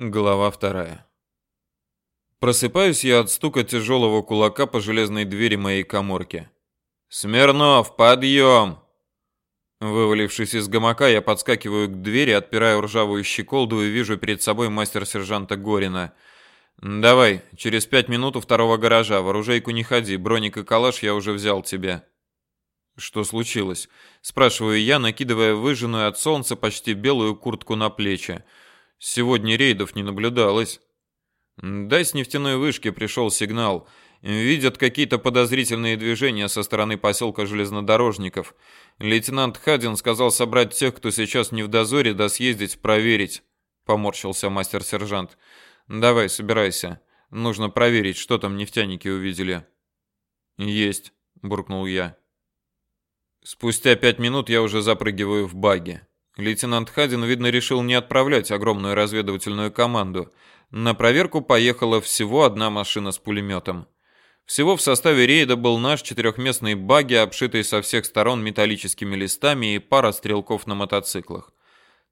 Глава вторая. Просыпаюсь я от стука тяжелого кулака по железной двери моей каморки. «Смирнов, подъем!» Вывалившись из гамака, я подскакиваю к двери, отпираю ржавую щеколду и вижу перед собой мастер-сержанта Горина. «Давай, через пять минут у второго гаража, в оружейку не ходи, броник и калаш я уже взял тебе». «Что случилось?» – спрашиваю я, накидывая выжженную от солнца почти белую куртку на плечи. Сегодня рейдов не наблюдалось. Да, с нефтяной вышки пришел сигнал. Видят какие-то подозрительные движения со стороны поселка железнодорожников. Лейтенант Хадин сказал собрать тех, кто сейчас не в дозоре, да съездить проверить. Поморщился мастер-сержант. Давай, собирайся. Нужно проверить, что там нефтяники увидели. Есть, буркнул я. Спустя пять минут я уже запрыгиваю в баги. Лейтенант Хадин, видно, решил не отправлять огромную разведывательную команду. На проверку поехала всего одна машина с пулеметом. Всего в составе рейда был наш четырехместный багги, обшитый со всех сторон металлическими листами и пара стрелков на мотоциклах.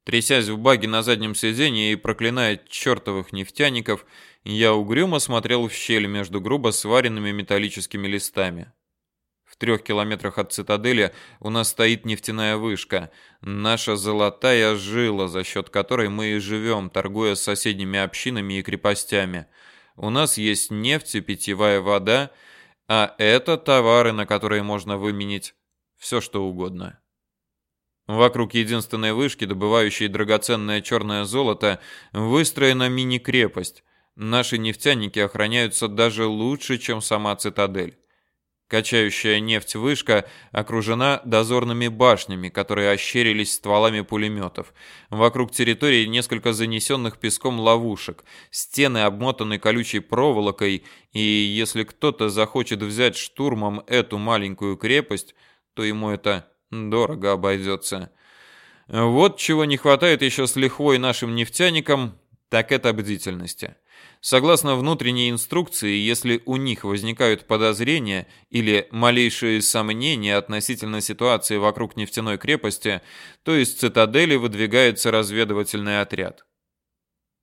Трясясь в баги на заднем сиденье и проклиная чертовых нефтяников, я угрюмо смотрел в щель между грубо сваренными металлическими листами. В трех километрах от цитадели у нас стоит нефтяная вышка, наша золотая жила, за счет которой мы и живем, торгуя с соседними общинами и крепостями. У нас есть нефть и питьевая вода, а это товары, на которые можно выменить все, что угодно. Вокруг единственной вышки, добывающей драгоценное черное золото, выстроена мини-крепость. Наши нефтяники охраняются даже лучше, чем сама цитадель. Качающая нефть вышка окружена дозорными башнями, которые ощерились стволами пулеметов. Вокруг территории несколько занесенных песком ловушек, стены обмотаны колючей проволокой, и если кто-то захочет взять штурмом эту маленькую крепость, то ему это дорого обойдется. Вот чего не хватает еще с лихвой нашим нефтяникам, так это бдительности. Согласно внутренней инструкции, если у них возникают подозрения или малейшие сомнения относительно ситуации вокруг нефтяной крепости, то из цитадели выдвигается разведывательный отряд.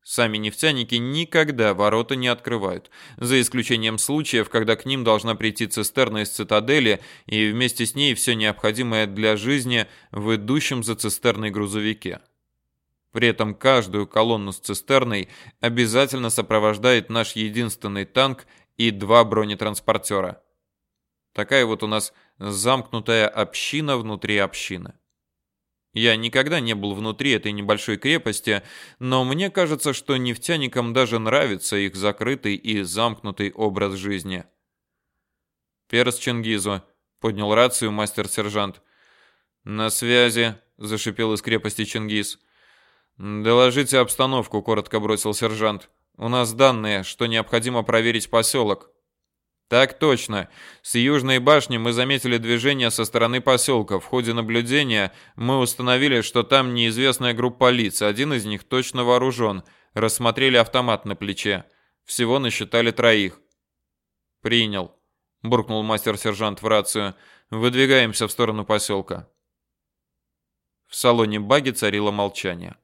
Сами нефтяники никогда ворота не открывают, за исключением случаев, когда к ним должна прийти цистерна из цитадели и вместе с ней все необходимое для жизни в идущем за цистерной грузовике. При этом каждую колонну с цистерной обязательно сопровождает наш единственный танк и два бронетранспортера. Такая вот у нас замкнутая община внутри общины. Я никогда не был внутри этой небольшой крепости, но мне кажется, что нефтяникам даже нравится их закрытый и замкнутый образ жизни. «Перс Чингизу», — поднял рацию мастер-сержант. «На связи», — зашипел из крепости Чингиз. «Доложите обстановку», — коротко бросил сержант. «У нас данные, что необходимо проверить поселок». «Так точно. С южной башни мы заметили движение со стороны поселка. В ходе наблюдения мы установили, что там неизвестная группа лиц. Один из них точно вооружен. Рассмотрели автомат на плече. Всего насчитали троих». «Принял», — буркнул мастер-сержант в рацию. «Выдвигаемся в сторону поселка». В салоне баги царило молчание.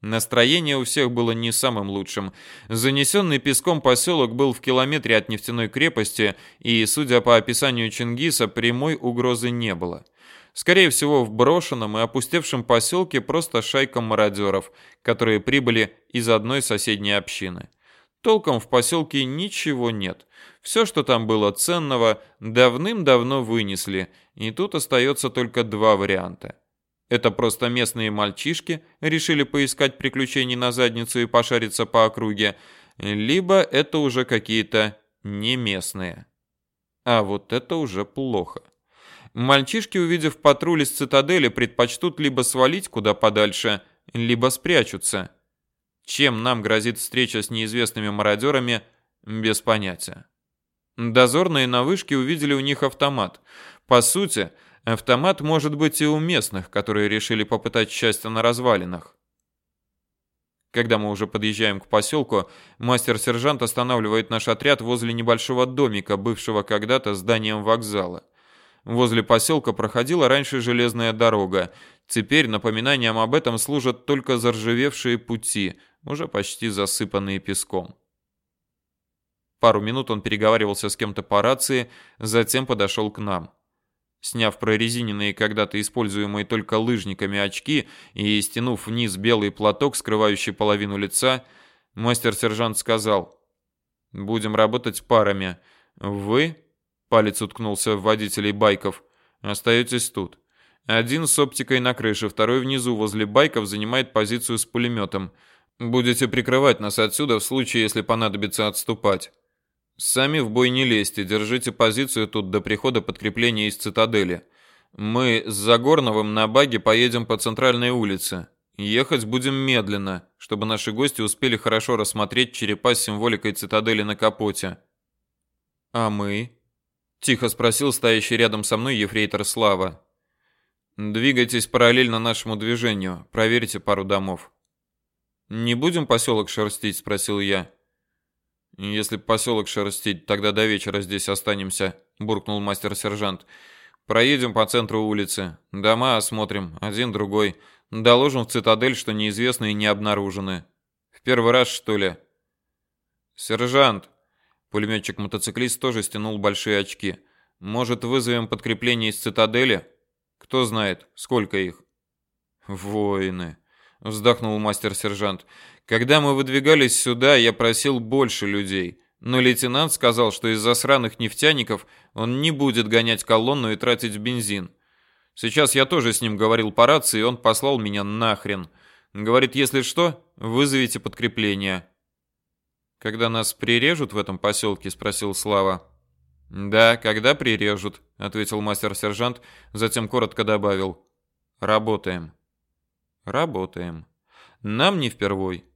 Настроение у всех было не самым лучшим. Занесенный песком поселок был в километре от нефтяной крепости, и, судя по описанию Чингиса, прямой угрозы не было. Скорее всего, в брошенном и опустевшем поселке просто шайка мародеров, которые прибыли из одной соседней общины. Толком в поселке ничего нет. Все, что там было ценного, давным-давно вынесли, и тут остается только два варианта – это просто местные мальчишки решили поискать приключений на задницу и пошариться по округе, либо это уже какие-то не местные. А вот это уже плохо. Мальчишки, увидев патруль из цитадели, предпочтут либо свалить куда подальше, либо спрячутся. Чем нам грозит встреча с неизвестными мародерами, без понятия. Дозорные на вышке увидели у них автомат. По сути, Автомат может быть и у местных, которые решили попытать счастье на развалинах. Когда мы уже подъезжаем к поселку, мастер-сержант останавливает наш отряд возле небольшого домика, бывшего когда-то зданием вокзала. Возле поселка проходила раньше железная дорога. Теперь напоминанием об этом служат только заржавевшие пути, уже почти засыпанные песком. Пару минут он переговаривался с кем-то по рации, затем подошел к нам. Сняв прорезиненные когда-то используемые только лыжниками очки и стянув вниз белый платок, скрывающий половину лица, мастер-сержант сказал: "Будем работать парами. Вы, палец уткнулся в водителей байков, остаетесь тут. Один с оптикой на крыше, второй внизу возле байков занимает позицию с пулеметом. Будете прикрывать нас отсюда в случае, если понадобится отступать. Сами в бой не лезьте, держите позицию тут до прихода подкрепления из цитадели. Мы с Загорновым на баге поедем по центральной улице. Ехать будем медленно, чтобы наши гости успели хорошо рассмотреть черепа с символикой цитадели на капоте. А мы? тихо спросил стоящий рядом со мной ефрейтор Слава. Двигайтесь параллельно нашему движению, проверьте пару домов. Не будем поселок шерстить, спросил я. Если поселок шерстить, тогда до вечера здесь останемся, буркнул мастер-сержант. Проедем по центру улицы, дома осмотрим, один другой. Доложим в цитадель, что неизвестные не обнаружены. В первый раз, что ли? Сержант, пулеметчик-мотоциклист тоже стянул большие очки. Может, вызовем подкрепление из цитадели? Кто знает, сколько их? Воины, вздохнул мастер-сержант. Когда мы выдвигались сюда, я просил больше людей, но лейтенант сказал, что из-за сраных нефтяников он не будет гонять колонну и тратить бензин. Сейчас я тоже с ним говорил по рации, и он послал меня нахрен. Говорит, если что, вызовите подкрепление. Когда нас прирежут в этом поселке, спросил Слава. Да, когда прирежут, ответил мастер-сержант, затем коротко добавил: работаем. Работаем. Нам не впервой.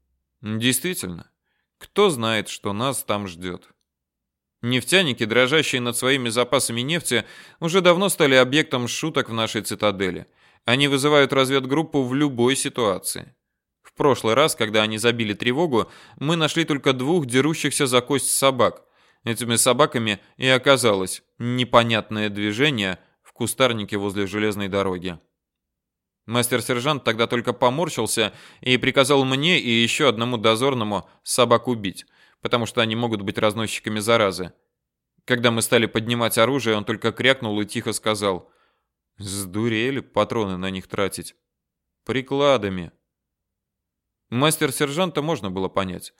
Действительно, кто знает, что нас там ждет. Нефтяники, дрожащие над своими запасами нефти, уже давно стали объектом шуток в нашей цитадели. Они вызывают разведгруппу в любой ситуации. В прошлый раз, когда они забили тревогу, мы нашли только двух дерущихся за кость собак. Этими собаками и оказалось непонятное движение в кустарнике возле железной дороги. Мастер-сержант тогда только поморщился и приказал мне и еще одному дозорному собак убить, потому что они могут быть разносчиками заразы. Когда мы стали поднимать оружие, он только крякнул и тихо сказал: "Сдурели патроны на них тратить прикладами". Мастер-сержанта можно было понять.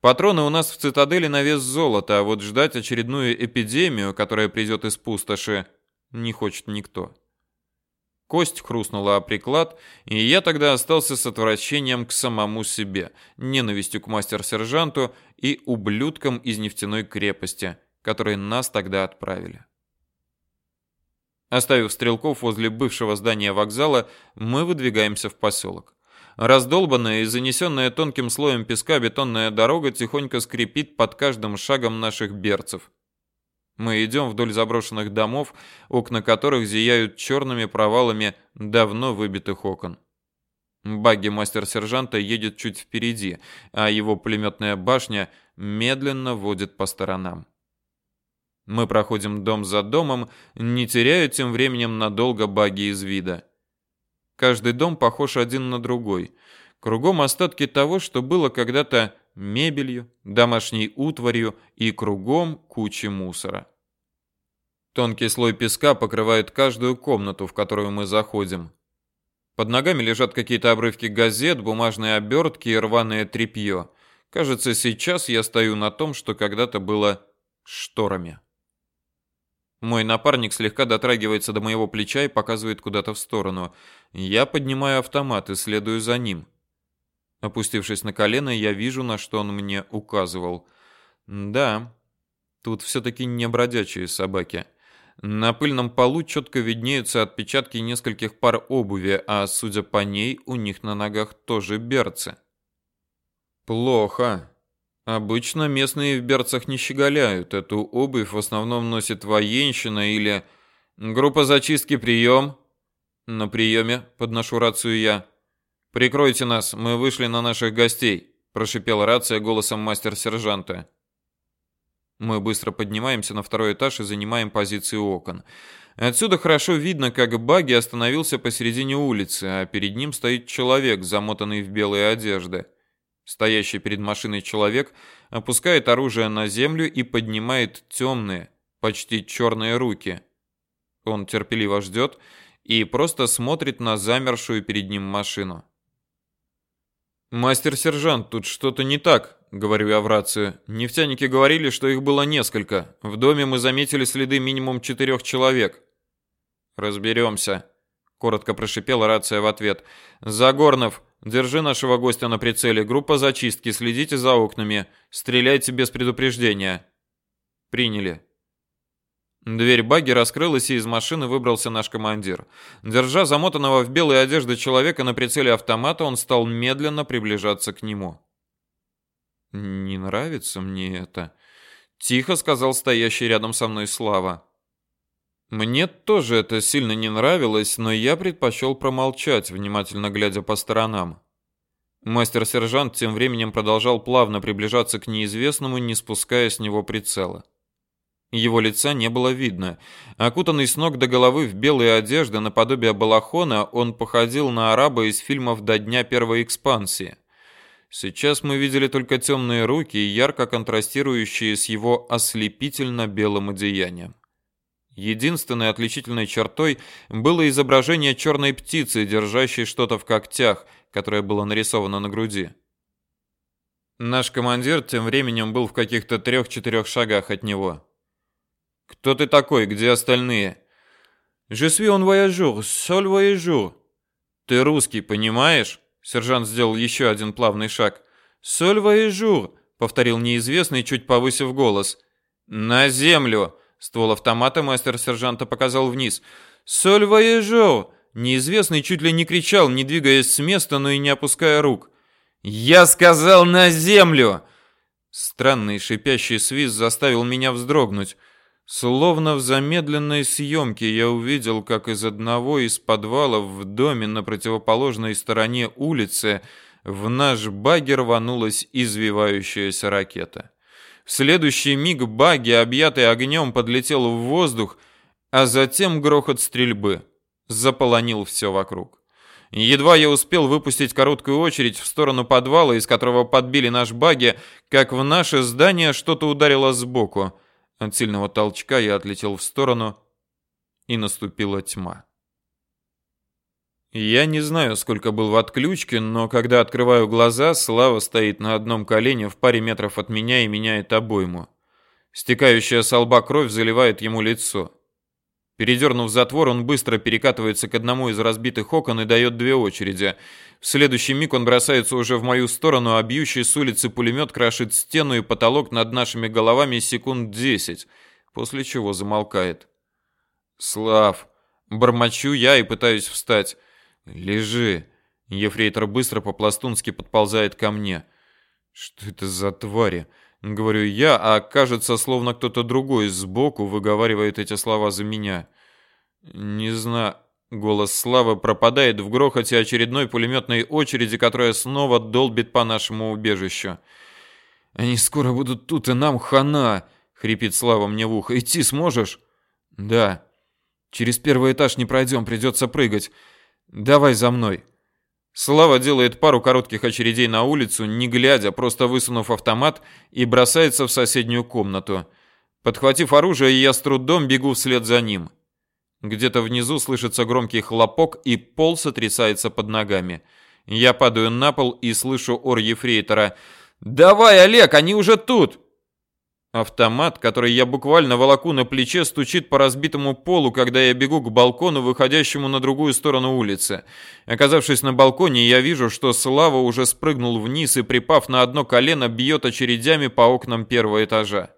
Патроны у нас в цитадели на вес золота, а вот ждать очередную эпидемию, которая придет из пустоши, не хочет никто. Кость хрустнула о приклад, и я тогда остался с отвращением к самому себе, ненавистью к мастер-сержанту и ублюдкам из нефтяной крепости, которые нас тогда отправили. Оставив стрелков возле бывшего здания вокзала, мы выдвигаемся в поселок. Раздолбанная и занесенная тонким слоем песка бетонная дорога тихонько скрипит под каждым шагом наших берцев. Мы идем вдоль заброшенных домов, окна которых зияют черными провалами давно выбитых окон. Багги мастер-сержанта едет чуть впереди, а его пулеметная башня медленно водит по сторонам. Мы проходим дом за домом, не теряя тем временем надолго багги из вида. Каждый дом похож один на другой. Кругом остатки того, что было когда-то мебелью, домашней утварью и кругом кучи мусора. Тонкий слой песка покрывает каждую комнату, в которую мы заходим. Под ногами лежат какие-то обрывки газет, бумажные обертки и рваное тряпье. Кажется, сейчас я стою на том, что когда-то было шторами. Мой напарник слегка дотрагивается до моего плеча и показывает куда-то в сторону. Я поднимаю автомат и следую за ним. Опустившись на колено, я вижу, на что он мне указывал. Да, тут все-таки не бродячие собаки. На пыльном полу четко виднеются отпечатки нескольких пар обуви, а судя по ней, у них на ногах тоже берцы. Плохо. Обычно местные в берцах не щеголяют. Эту обувь в основном носит военщина или группа зачистки прием. На приеме подношу рацию я. Прикройте нас, мы вышли на наших гостей, прошипела рация голосом мастер-сержанта. Мы быстро поднимаемся на второй этаж и занимаем позиции окон. Отсюда хорошо видно, как багги остановился посередине улицы, а перед ним стоит человек, замотанный в белые одежды. Стоящий перед машиной человек опускает оружие на землю и поднимает темные, почти черные руки. Он терпеливо ждет и просто смотрит на замершую перед ним машину. «Мастер-сержант, тут что-то не так», — говорю я в рацию. «Нефтяники говорили, что их было несколько. В доме мы заметили следы минимум четырех человек». «Разберемся», — коротко прошипела рация в ответ. «Загорнов, Держи нашего гостя на прицеле. Группа зачистки. Следите за окнами. Стреляйте без предупреждения. Приняли. Дверь багги раскрылась, и из машины выбрался наш командир. Держа замотанного в белые одежды человека на прицеле автомата, он стал медленно приближаться к нему. «Не нравится мне это», — тихо сказал стоящий рядом со мной Слава. Мне тоже это сильно не нравилось, но я предпочел промолчать, внимательно глядя по сторонам. Мастер-сержант тем временем продолжал плавно приближаться к неизвестному, не спуская с него прицела. Его лица не было видно. Окутанный с ног до головы в белые одежды наподобие балахона, он походил на араба из фильмов до дня первой экспансии. Сейчас мы видели только темные руки, ярко контрастирующие с его ослепительно белым одеянием. Единственной отличительной чертой было изображение черной птицы, держащей что-то в когтях, которое было нарисовано на груди. Наш командир тем временем был в каких-то трех-четырех шагах от него. «Кто ты такой? Где остальные?» «Je suis un voyageur, seul voyageur». «Ты русский, понимаешь?» Сержант сделал еще один плавный шаг. «Seul voyageur», — повторил неизвестный, чуть повысив голос. «На землю!» Ствол автомата мастер-сержанта показал вниз. «Соль воежо!» Неизвестный чуть ли не кричал, не двигаясь с места, но и не опуская рук. «Я сказал на землю!» Странный шипящий свист заставил меня вздрогнуть. Словно в замедленной съемке я увидел, как из одного из подвалов в доме на противоположной стороне улицы в наш багер рванулась извивающаяся ракета. В следующий миг баги, объятый огнем, подлетел в воздух, а затем грохот стрельбы заполонил все вокруг. Едва я успел выпустить короткую очередь в сторону подвала, из которого подбили наш баги, как в наше здание что-то ударило сбоку. От сильного толчка я отлетел в сторону, и наступила тьма. Я не знаю, сколько был в отключке, но когда открываю глаза, Слава стоит на одном колене в паре метров от меня и меняет обойму. Стекающая с лба кровь заливает ему лицо. Передернув затвор, он быстро перекатывается к одному из разбитых окон и дает две очереди. В следующий миг он бросается уже в мою сторону, а бьющий с улицы пулемет крошит стену и потолок над нашими головами секунд десять, после чего замолкает. «Слав!» Бормочу я и пытаюсь встать. «Лежи!» Ефрейтор быстро по-пластунски подползает ко мне. «Что это за твари?» Говорю я, а кажется, словно кто-то другой сбоку выговаривает эти слова за меня. Не знаю. Голос Славы пропадает в грохоте очередной пулеметной очереди, которая снова долбит по нашему убежищу. «Они скоро будут тут, и нам хана!» — хрипит Слава мне в ухо. «Идти сможешь?» «Да». «Через первый этаж не пройдем, придется прыгать. Давай за мной. Слава делает пару коротких очередей на улицу, не глядя, просто высунув автомат и бросается в соседнюю комнату. Подхватив оружие, я с трудом бегу вслед за ним. Где-то внизу слышится громкий хлопок, и пол сотрясается под ногами. Я падаю на пол и слышу ор ефрейтора. «Давай, Олег, они уже тут!» Автомат, который я буквально волоку на плече, стучит по разбитому полу, когда я бегу к балкону, выходящему на другую сторону улицы. Оказавшись на балконе, я вижу, что Слава уже спрыгнул вниз и, припав на одно колено, бьет очередями по окнам первого этажа.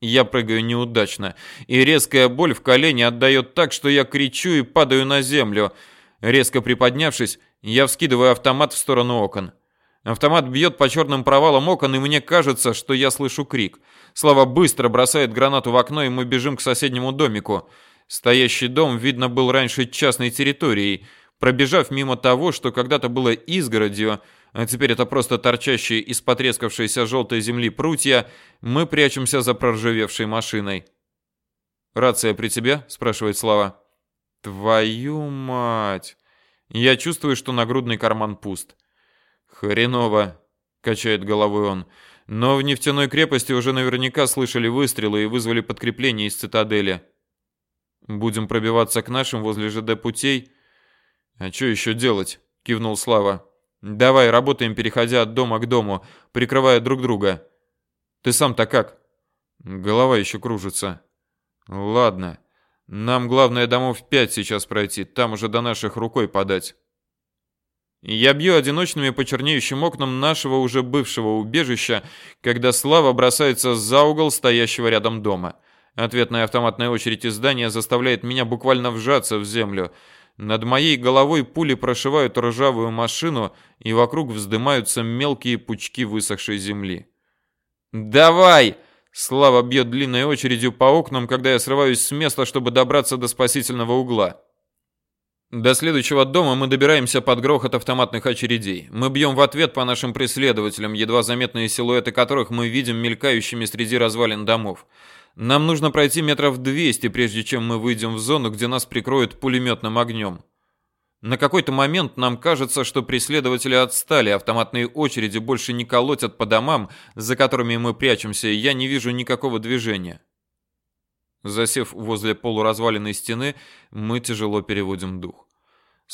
Я прыгаю неудачно, и резкая боль в колене отдает так, что я кричу и падаю на землю. Резко приподнявшись, я вскидываю автомат в сторону окон. Автомат бьет по черным провалам окон, и мне кажется, что я слышу крик. Слава быстро бросает гранату в окно, и мы бежим к соседнему домику. Стоящий дом, видно, был раньше частной территорией. Пробежав мимо того, что когда-то было изгородью, а теперь это просто торчащие из потрескавшейся желтой земли прутья, мы прячемся за проржавевшей машиной. «Рация при тебе?» – спрашивает Слава. «Твою мать!» Я чувствую, что нагрудный карман пуст. Хреново. качает головой он. Но в нефтяной крепости уже наверняка слышали выстрелы и вызвали подкрепление из цитадели. Будем пробиваться к нашим возле ЖД путей. А что еще делать? кивнул Слава. Давай, работаем, переходя от дома к дому, прикрывая друг друга. Ты сам-то как? Голова еще кружится. Ладно. Нам главное домов пять сейчас пройти, там уже до наших рукой подать. Я бью одиночными по чернеющим окнам нашего уже бывшего убежища, когда Слава бросается за угол стоящего рядом дома. Ответная автоматная очередь из здания заставляет меня буквально вжаться в землю. Над моей головой пули прошивают ржавую машину, и вокруг вздымаются мелкие пучки высохшей земли. «Давай!» Слава бьет длинной очередью по окнам, когда я срываюсь с места, чтобы добраться до спасительного угла. До следующего дома мы добираемся под грохот автоматных очередей. Мы бьем в ответ по нашим преследователям, едва заметные силуэты которых мы видим мелькающими среди развалин домов. Нам нужно пройти метров 200, прежде чем мы выйдем в зону, где нас прикроют пулеметным огнем. На какой-то момент нам кажется, что преследователи отстали, автоматные очереди больше не колотят по домам, за которыми мы прячемся, и я не вижу никакого движения. Засев возле полуразваленной стены, мы тяжело переводим дух.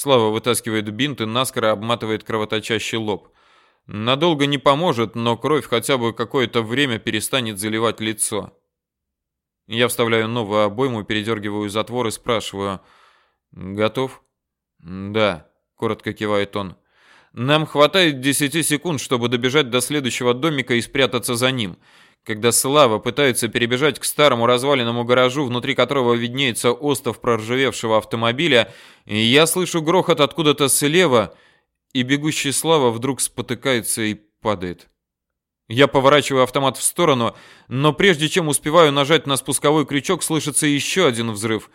Слава вытаскивает бинт и наскоро обматывает кровоточащий лоб. Надолго не поможет, но кровь хотя бы какое-то время перестанет заливать лицо. Я вставляю новую обойму, передергиваю затвор и спрашиваю: "Готов?" "Да", коротко кивает он. Нам хватает 10 секунд, чтобы добежать до следующего домика и спрятаться за ним. Когда Слава пытается перебежать к старому разваленному гаражу, внутри которого виднеется остов проржавевшего автомобиля, я слышу грохот откуда-то слева, и бегущий Слава вдруг спотыкается и падает. Я поворачиваю автомат в сторону, но прежде чем успеваю нажать на спусковой крючок, слышится еще один взрыв,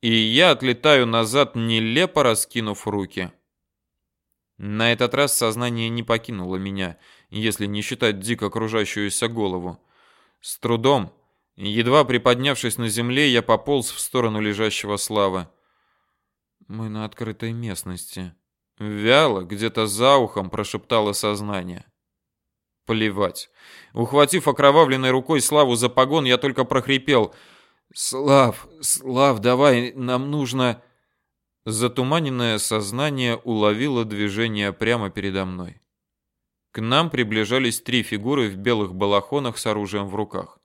и я отлетаю назад, нелепо раскинув руки. На этот раз сознание не покинуло меня, если не считать дико кружащуюся голову. С трудом, едва приподнявшись на земле, я пополз в сторону лежащего Славы. Мы на открытой местности. Вяло, где-то за ухом прошептало сознание. Плевать. Ухватив окровавленной рукой Славу за погон, я только прохрипел: "Слав, Слав, давай, нам нужно" Затуманенное сознание уловило движение прямо передо мной. К нам приближались три фигуры в белых балахонах с оружием в руках.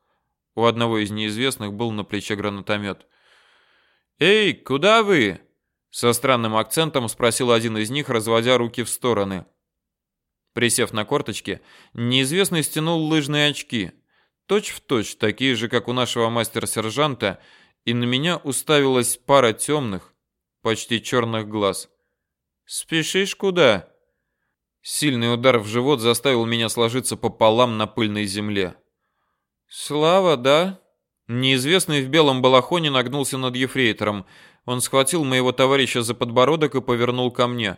У одного из неизвестных был на плече гранатомет. «Эй, куда вы?» Со странным акцентом спросил один из них, разводя руки в стороны. Присев на корточки, неизвестный стянул лыжные очки, точь в точь такие же, как у нашего мастер-сержанта, и на меня уставилась пара темных, почти черных глаз. «Спешишь куда?» Сильный удар в живот заставил меня сложиться пополам на пыльной земле. «Слава, да?» Неизвестный в белом балахоне нагнулся над ефрейтором. Он схватил моего товарища за подбородок и повернул ко мне.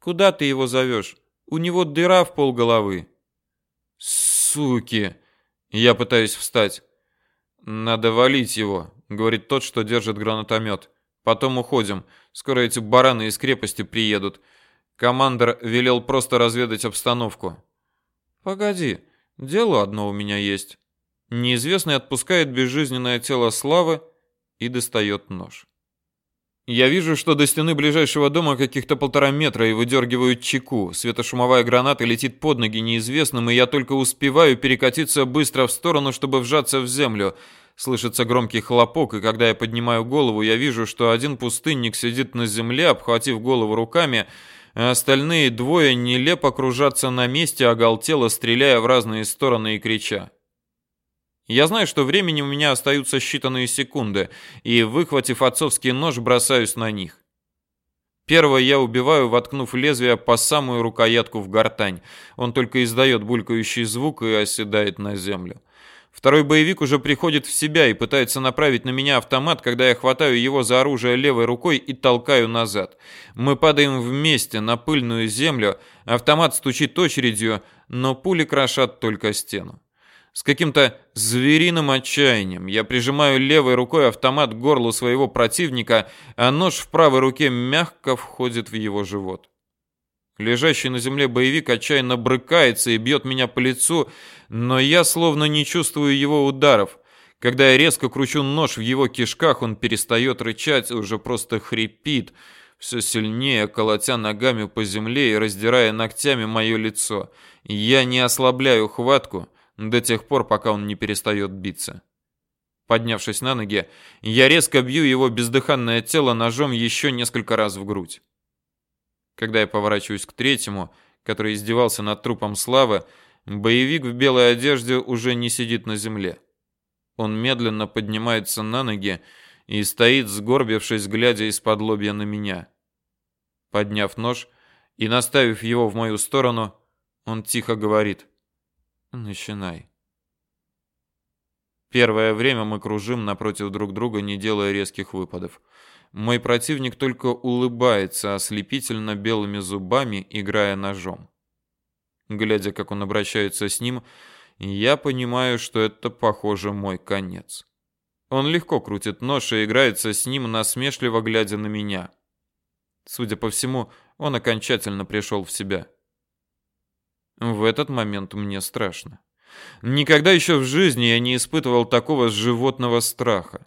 «Куда ты его зовешь? У него дыра в полголовы». «Суки!» Я пытаюсь встать. «Надо валить его», — говорит тот, что держит гранатомет. Потом уходим. Скоро эти бараны из крепости приедут. Командор велел просто разведать обстановку. Погоди, дело одно у меня есть. Неизвестный отпускает безжизненное тело Славы и достает нож. Я вижу, что до стены ближайшего дома каких-то полтора метра и выдергивают чеку. Светошумовая граната летит под ноги неизвестным, и я только успеваю перекатиться быстро в сторону, чтобы вжаться в землю. Слышится громкий хлопок, и когда я поднимаю голову, я вижу, что один пустынник сидит на земле, обхватив голову руками, а остальные двое нелепо кружатся на месте, оголтело стреляя в разные стороны и крича. Я знаю, что времени у меня остаются считанные секунды, и, выхватив отцовский нож, бросаюсь на них. Первого я убиваю, воткнув лезвие по самую рукоятку в гортань. Он только издает булькающий звук и оседает на землю. Второй боевик уже приходит в себя и пытается направить на меня автомат, когда я хватаю его за оружие левой рукой и толкаю назад. Мы падаем вместе на пыльную землю, автомат стучит очередью, но пули крошат только стену. С каким-то звериным отчаянием я прижимаю левой рукой автомат к горлу своего противника, а нож в правой руке мягко входит в его живот. Лежащий на земле боевик отчаянно брыкается и бьет меня по лицу, но я словно не чувствую его ударов. Когда я резко кручу нож в его кишках, он перестает рычать и уже просто хрипит, все сильнее колотя ногами по земле и раздирая ногтями мое лицо. Я не ослабляю хватку до тех пор, пока он не перестает биться. Поднявшись на ноги, я резко бью его бездыханное тело ножом еще несколько раз в грудь. Когда я поворачиваюсь к третьему, который издевался над трупом Славы, боевик в белой одежде уже не сидит на земле. Он медленно поднимается на ноги и стоит, сгорбившись, глядя из-под лобья на меня. Подняв нож и наставив его в мою сторону, он тихо говорит «Начинай». Первое время мы кружим напротив друг друга, не делая резких выпадов. Мой противник только улыбается ослепительно белыми зубами, играя ножом. Глядя, как он обращается с ним, я понимаю, что это, похоже, мой конец. Он легко крутит нож и играется с ним, насмешливо глядя на меня. Судя по всему, он окончательно пришел в себя. В этот момент мне страшно. Никогда еще в жизни я не испытывал такого животного страха.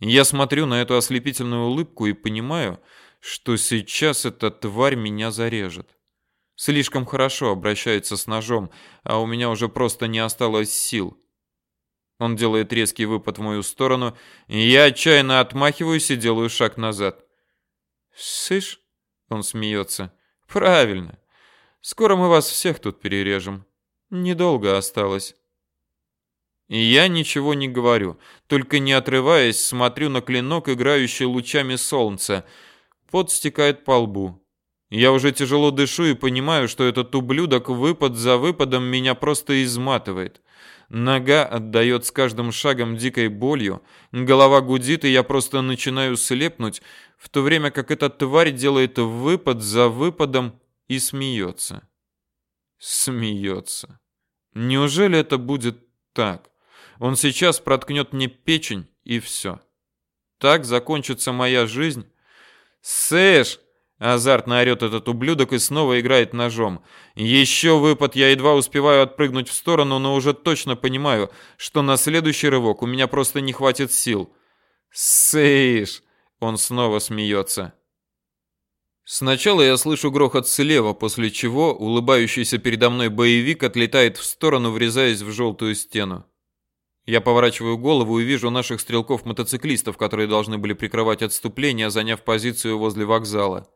Я смотрю на эту ослепительную улыбку и понимаю, что сейчас эта тварь меня зарежет. Слишком хорошо обращается с ножом, а у меня уже просто не осталось сил. Он делает резкий выпад в мою сторону, и я отчаянно отмахиваюсь и делаю шаг назад. «Сышь?» — он смеется. «Правильно. Скоро мы вас всех тут перережем. Недолго осталось. Я ничего не говорю, только не отрываясь, смотрю на клинок, играющий лучами солнца. Пот стекает по лбу. Я уже тяжело дышу и понимаю, что этот ублюдок выпад за выпадом меня просто изматывает. Нога отдает с каждым шагом дикой болью, голова гудит, и я просто начинаю слепнуть, в то время как эта тварь делает выпад за выпадом и смеется. Смеется. Неужели это будет так? Он сейчас проткнет мне печень и все. Так закончится моя жизнь? Сэш! Азартно орет этот ублюдок и снова играет ножом. Еще выпад, я едва успеваю отпрыгнуть в сторону, но уже точно понимаю, что на следующий рывок у меня просто не хватит сил. Сэш! Он снова смеется. Сначала я слышу грохот слева, после чего улыбающийся передо мной боевик отлетает в сторону, врезаясь в желтую стену. Я поворачиваю голову и вижу наших стрелков-мотоциклистов, которые должны были прикрывать отступление, заняв позицию возле вокзала.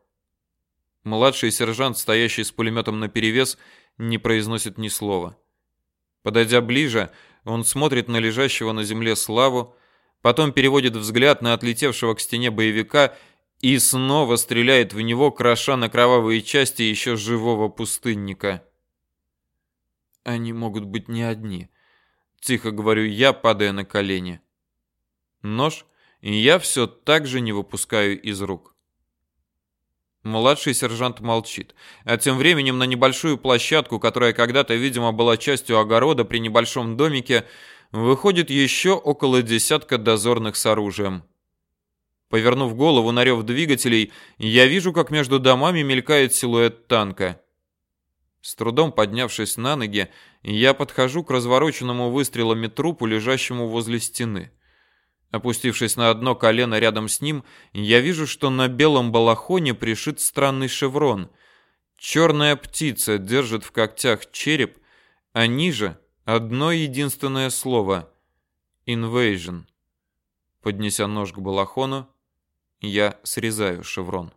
Младший сержант, стоящий с пулеметом наперевес, не произносит ни слова. Подойдя ближе, он смотрит на лежащего на земле Славу, потом переводит взгляд на отлетевшего к стене боевика и снова стреляет в него, кроша на кровавые части еще живого пустынника. Они могут быть не одни, тихо говорю я, падая на колени. Нож, и я все так же не выпускаю из рук. Младший сержант молчит, а тем временем на небольшую площадку, которая когда-то, видимо, была частью огорода при небольшом домике, выходит еще около десятка дозорных с оружием. Повернув голову на рев двигателей, я вижу, как между домами мелькает силуэт танка. С трудом поднявшись на ноги, я подхожу к развороченному выстрелами трупу, лежащему возле стены. Опустившись на одно колено рядом с ним, я вижу, что на белом балахоне пришит странный шеврон. Черная птица держит в когтях череп, а ниже одно единственное слово — «Invasion». Поднеся нож к балахону, я срезаю шеврон.